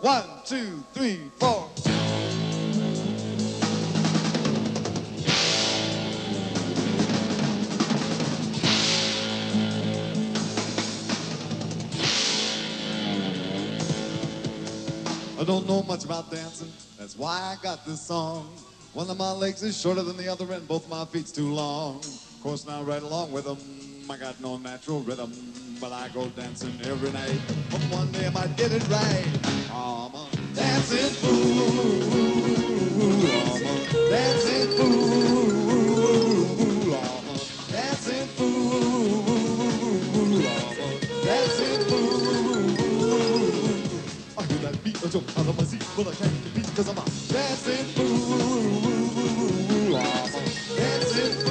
One, two, three, four. I don't know much about dancing, that's why I got this song. One of my legs is shorter than the other, and both my feet's too long. Of course, now right along with them, I got no natural rhythm, but I go dancing every night. But one day I might get it right. Dancing fool. I'm a dancing fool. I'm a dancing fool. I'm a dancing fool. I hear that beat, I jump out of my seat, but I can't compete because I'm a dancing fool. I'm a dancing fool.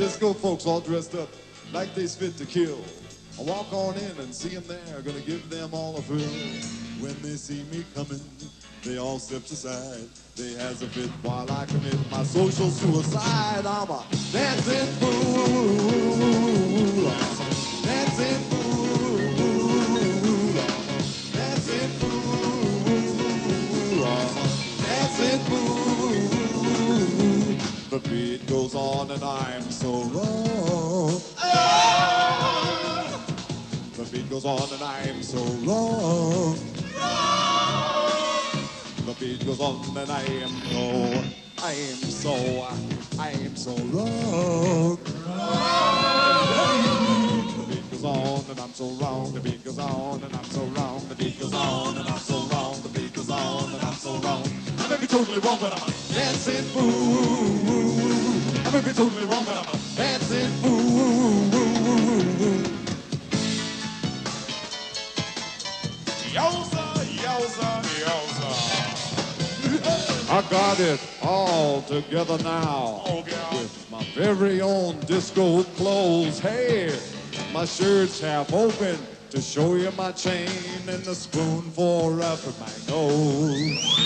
Disco folks all dressed up like they's fit to kill. I walk on in and see them there, gonna give them all a thrill. When they see me coming, they all step aside. They has a fit while I commit my social suicide. I'm a dancing fool. The beat goes on and I'm so wrong. The beat goes on and I'm so wrong. The beat goes on and I am so, I am so, I am so wrong. The beat goes on and I'm so wrong. The beat goes on and I'm so wrong. The beat goes on and I'm so wrong. The beat goes on and I'm so wrong. I may be totally wrong, but I'm a dancing fool. I may be totally wrong, but I'm a dancing fool. Yowza, yowza, yowza. I got it all together now. Oh, With my very own disco clothes. Hey, my shirt's half open to show you my chain and the spoon for up my nose.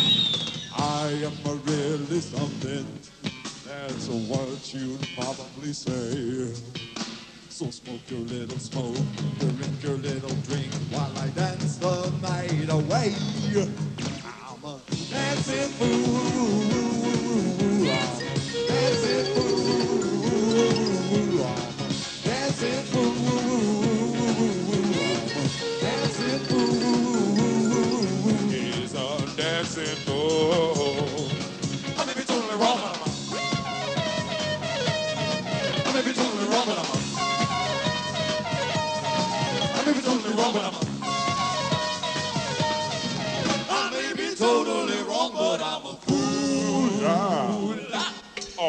I am a really something. That's you'd probably say. So smoke your little smoke, drink your little drink while I dance the night away. I